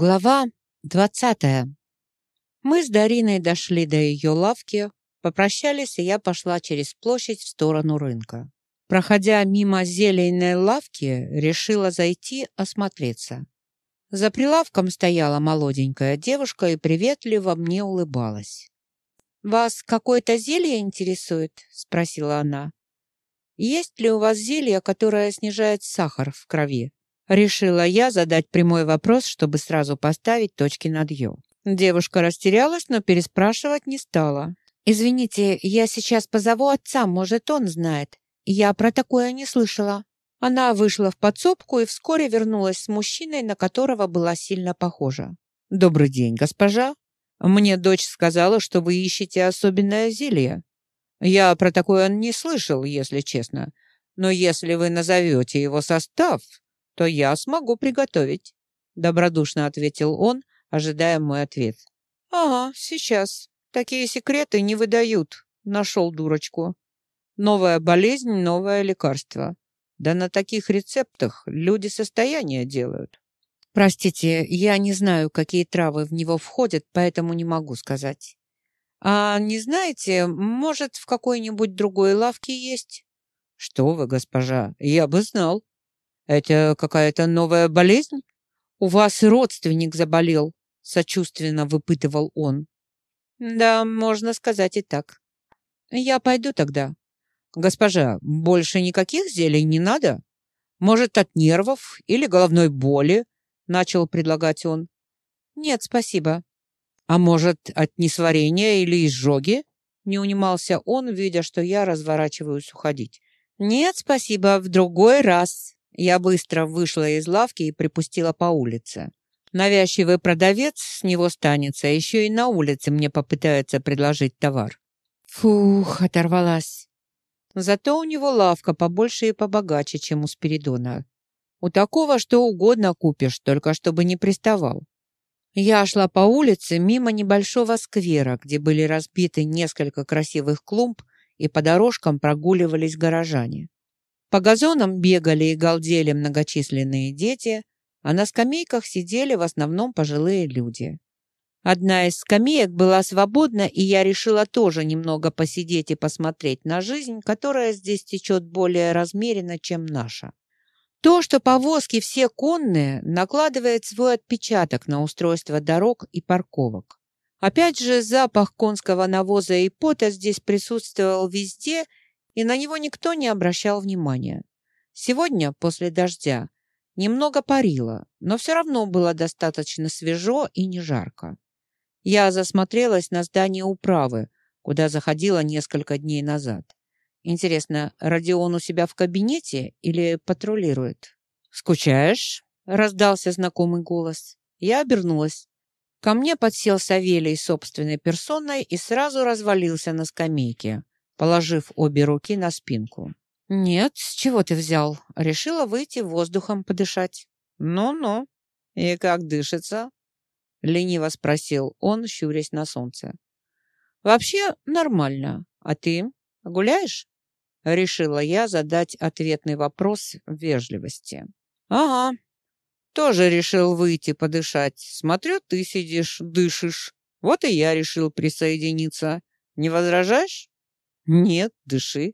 Глава двадцатая. Мы с Дариной дошли до ее лавки, попрощались, и я пошла через площадь в сторону рынка. Проходя мимо зелейной лавки, решила зайти осмотреться. За прилавком стояла молоденькая девушка и приветливо мне улыбалась. «Вас какое-то зелье интересует?» — спросила она. «Есть ли у вас зелье, которое снижает сахар в крови?» Решила я задать прямой вопрос, чтобы сразу поставить точки над «ё». Девушка растерялась, но переспрашивать не стала. «Извините, я сейчас позову отца, может, он знает. Я про такое не слышала». Она вышла в подсобку и вскоре вернулась с мужчиной, на которого была сильно похожа. «Добрый день, госпожа. Мне дочь сказала, что вы ищете особенное зелье. Я про такое не слышал, если честно. Но если вы назовете его состав, то я смогу приготовить», — добродушно ответил он, ожидая мой ответ. «Ага, сейчас. Такие секреты не выдают», — нашел дурочку. «Новая болезнь, новое лекарство. Да на таких рецептах люди состояние делают». «Простите, я не знаю, какие травы в него входят, поэтому не могу сказать». «А не знаете, может, в какой-нибудь другой лавке есть?» «Что вы, госпожа, я бы знал. «Это какая-то новая болезнь? У вас родственник заболел?» — сочувственно выпытывал он. «Да, можно сказать и так. Я пойду тогда». «Госпожа, больше никаких зелий не надо? Может, от нервов или головной боли?» — начал предлагать он. «Нет, спасибо». «А может, от несварения или изжоги?» — не унимался он, видя, что я разворачиваюсь уходить. «Нет, спасибо, в другой раз». Я быстро вышла из лавки и припустила по улице. Навязчивый продавец с него станется, а еще и на улице мне попытается предложить товар. Фух, оторвалась. Зато у него лавка побольше и побогаче, чем у Спиридона. У такого что угодно купишь, только чтобы не приставал. Я шла по улице мимо небольшого сквера, где были разбиты несколько красивых клумб, и по дорожкам прогуливались горожане. По газонам бегали и галдели многочисленные дети, а на скамейках сидели в основном пожилые люди. Одна из скамеек была свободна, и я решила тоже немного посидеть и посмотреть на жизнь, которая здесь течет более размеренно, чем наша. То, что повозки все конные, накладывает свой отпечаток на устройство дорог и парковок. Опять же, запах конского навоза и пота здесь присутствовал везде – и на него никто не обращал внимания. Сегодня, после дождя, немного парило, но все равно было достаточно свежо и не жарко. Я засмотрелась на здание управы, куда заходила несколько дней назад. Интересно, Родион у себя в кабинете или патрулирует? «Скучаешь?» — раздался знакомый голос. Я обернулась. Ко мне подсел Савелий собственной персоной и сразу развалился на скамейке положив обе руки на спинку. «Нет, с чего ты взял? Решила выйти воздухом подышать». «Ну-ну. И как дышится?» Лениво спросил он, щурясь на солнце. «Вообще нормально. А ты гуляешь?» Решила я задать ответный вопрос в вежливости. «Ага. Тоже решил выйти подышать. Смотрю, ты сидишь, дышишь. Вот и я решил присоединиться. Не возражаешь?» «Нет, дыши.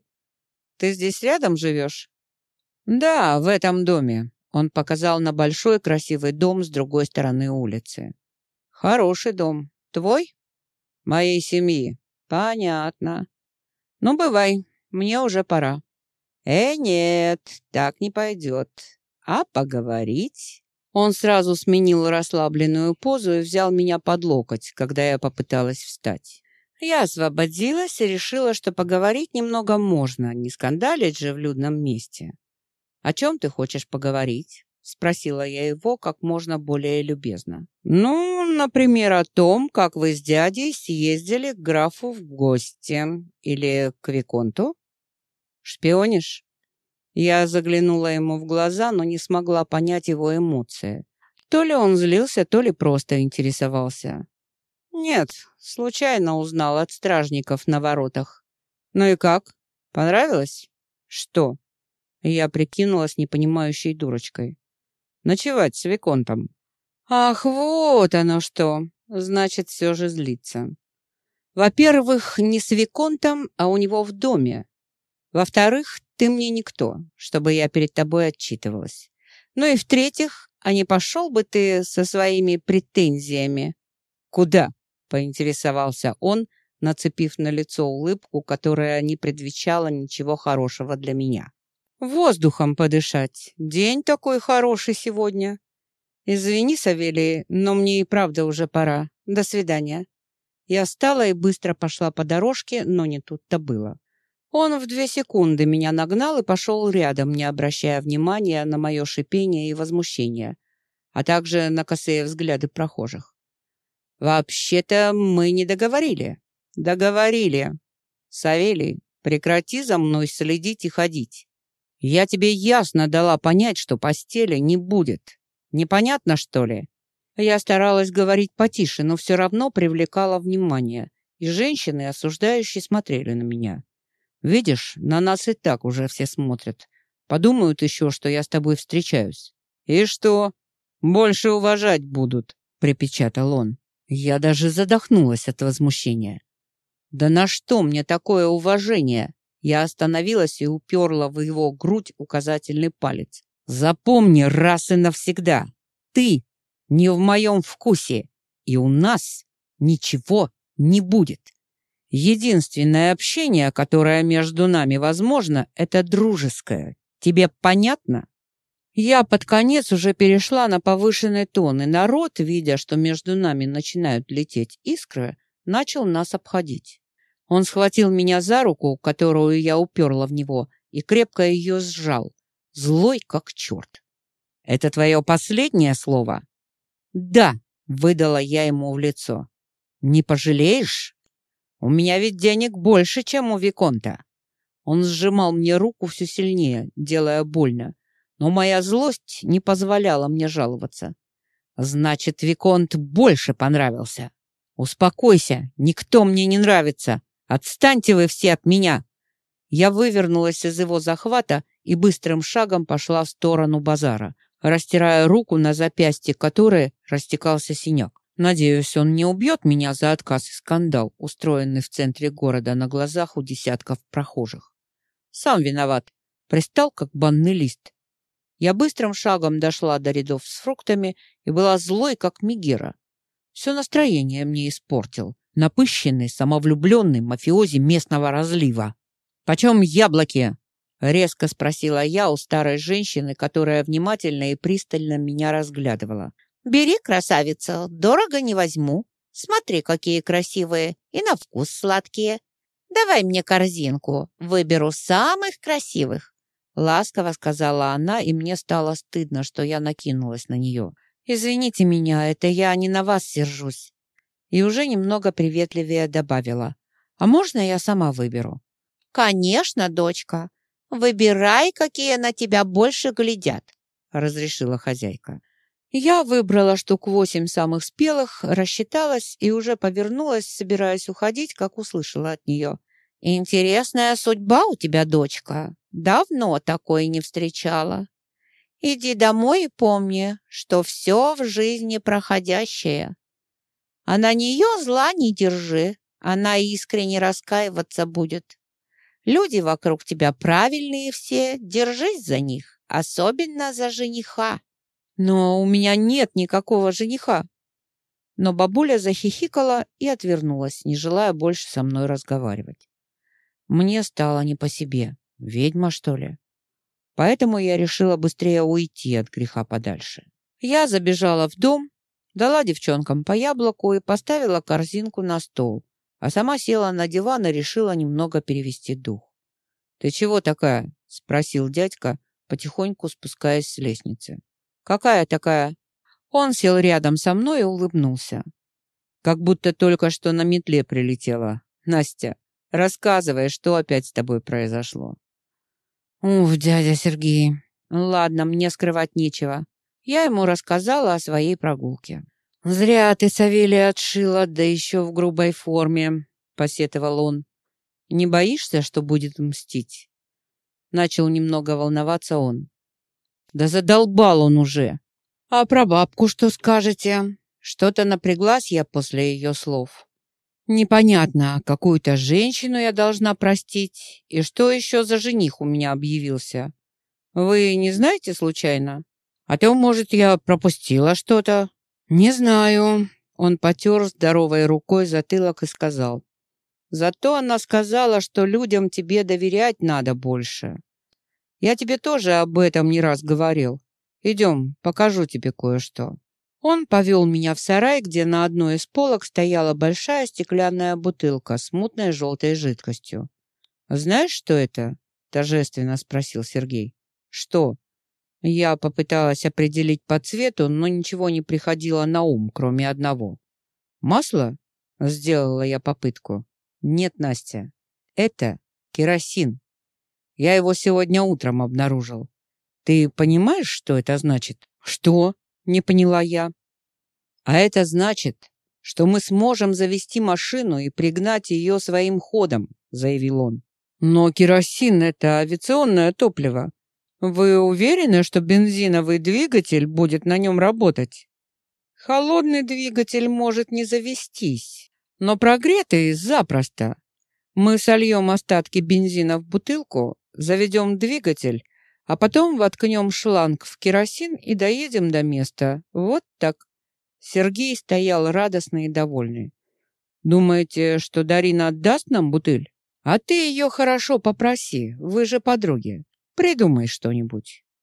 Ты здесь рядом живешь?» «Да, в этом доме». Он показал на большой красивый дом с другой стороны улицы. «Хороший дом. Твой?» «Моей семьи». «Понятно. Ну, бывай. Мне уже пора». «Э, нет, так не пойдет. А поговорить?» Он сразу сменил расслабленную позу и взял меня под локоть, когда я попыталась встать. Я освободилась и решила, что поговорить немного можно, не скандалить же в людном месте. «О чем ты хочешь поговорить?» — спросила я его как можно более любезно. «Ну, например, о том, как вы с дядей съездили к графу в гости или к Виконту. Шпионишь?» Я заглянула ему в глаза, но не смогла понять его эмоции. То ли он злился, то ли просто интересовался. «Нет, случайно узнал от стражников на воротах». «Ну и как? Понравилось?» «Что?» Я прикинулась непонимающей дурочкой. «Ночевать с Виконтом». Ах, вот оно что! Значит, все же злится. Во-первых, не с Виконтом, а у него в доме. Во-вторых, ты мне никто, чтобы я перед тобой отчитывалась. Ну и в-третьих, а не пошел бы ты со своими претензиями? Куда? Поинтересовался он, нацепив на лицо улыбку, которая не предвещала ничего хорошего для меня. Воздухом подышать. День такой хороший сегодня. «Извини, Савелий, но мне и правда уже пора. До свидания». Я встала и быстро пошла по дорожке, но не тут-то было. Он в две секунды меня нагнал и пошел рядом, не обращая внимания на мое шипение и возмущение, а также на косые взгляды прохожих. «Вообще-то мы не договорили». «Договорили. Савелий, прекрати за мной следить и ходить. Я тебе ясно дала понять, что постели не будет. Непонятно, что ли? Я старалась говорить потише, но все равно привлекала внимание, и женщины, осуждающие, смотрели на меня. Видишь, на нас и так уже все смотрят. Подумают еще, что я с тобой встречаюсь. И что? Больше уважать будут, припечатал он. Я даже задохнулась от возмущения. Да на что мне такое уважение? Я остановилась и уперла в его грудь указательный палец. Запомни раз и навсегда, ты не в моем вкусе, и у нас ничего не будет. Единственное общение, которое между нами возможно, это дружеское. Тебе понятно? Я под конец уже перешла на повышенный тон, и народ, видя, что между нами начинают лететь искры, начал нас обходить. Он схватил меня за руку, которую я уперла в него, и крепко ее сжал злой как черт. «Это твое последнее слово?» «Да», — выдала я ему в лицо. «Не пожалеешь? У меня ведь денег больше, чем у Виконта». Он сжимал мне руку все сильнее, делая больно, но моя злость не позволяла мне жаловаться. «Значит, Виконт больше понравился. Успокойся, никто мне не нравится. Отстаньте вы все от меня!» Я вывернулась из его захвата и быстрым шагом пошла в сторону базара, растирая руку на запястье которой растекался синяк. Надеюсь, он не убьет меня за отказ и скандал, устроенный в центре города на глазах у десятков прохожих. Сам виноват. Пристал, как банный лист. Я быстрым шагом дошла до рядов с фруктами и была злой, как Мигера. Все настроение мне испортил. Напыщенный, самовлюбленный мафиози местного разлива. «Почем яблоки?» Резко спросила я у старой женщины, которая внимательно и пристально меня разглядывала. «Бери, красавица, дорого не возьму. Смотри, какие красивые и на вкус сладкие. Давай мне корзинку, выберу самых красивых». Ласково сказала она, и мне стало стыдно, что я накинулась на нее. «Извините меня, это я не на вас сержусь». И уже немного приветливее добавила. «А можно я сама выберу?» «Конечно, дочка. «Выбирай, какие на тебя больше глядят», — разрешила хозяйка. Я выбрала штук восемь самых спелых, рассчиталась и уже повернулась, собираясь уходить, как услышала от нее. «Интересная судьба у тебя, дочка. Давно такой не встречала. Иди домой и помни, что все в жизни проходящее. А на нее зла не держи, она искренне раскаиваться будет. Люди вокруг тебя правильные все, держись за них, особенно за жениха. Но у меня нет никакого жениха. Но бабуля захихикала и отвернулась, не желая больше со мной разговаривать. Мне стало не по себе. Ведьма, что ли? Поэтому я решила быстрее уйти от греха подальше. Я забежала в дом, дала девчонкам по яблоку и поставила корзинку на стол, а сама села на диван и решила немного перевести дух. «Ты чего такая?» — спросил дядька, потихоньку спускаясь с лестницы. «Какая такая?» Он сел рядом со мной и улыбнулся. «Как будто только что на метле прилетела. Настя, рассказывай, что опять с тобой произошло». «Уф, дядя Сергей. Ладно, мне скрывать нечего. Я ему рассказала о своей прогулке. «Зря ты, Савелий, отшила, да еще в грубой форме», — посетовал он. «Не боишься, что будет мстить?» Начал немного волноваться он. «Да задолбал он уже!» А про бабку что скажете? Что-то напряглась я после ее слов. Непонятно, какую-то женщину я должна простить, и что еще за жених у меня объявился. Вы не знаете случайно? А то, может, я пропустила что-то? Не знаю. Он потер здоровой рукой затылок и сказал. Зато она сказала, что людям тебе доверять надо больше. Я тебе тоже об этом не раз говорил. Идем, покажу тебе кое-что. Он повел меня в сарай, где на одной из полок стояла большая стеклянная бутылка с мутной желтой жидкостью. «Знаешь, что это?» – торжественно спросил Сергей. «Что?» Я попыталась определить по цвету, но ничего не приходило на ум, кроме одного. «Масло?» – сделала я попытку. «Нет, Настя, это керосин. Я его сегодня утром обнаружил. Ты понимаешь, что это значит?» «Что?» Не поняла я. А это значит, что мы сможем завести машину и пригнать ее своим ходом, заявил он. Но керосин — это авиационное топливо. Вы уверены, что бензиновый двигатель будет на нем работать? Холодный двигатель может не завестись, но прогретый запросто. Мы сольем остатки бензина в бутылку, заведем двигатель а потом воткнем шланг в керосин и доедем до места. Вот так. Сергей стоял радостный и довольный. Думаете, что Дарина отдаст нам бутыль? А ты ее хорошо попроси, вы же подруги. Придумай что-нибудь.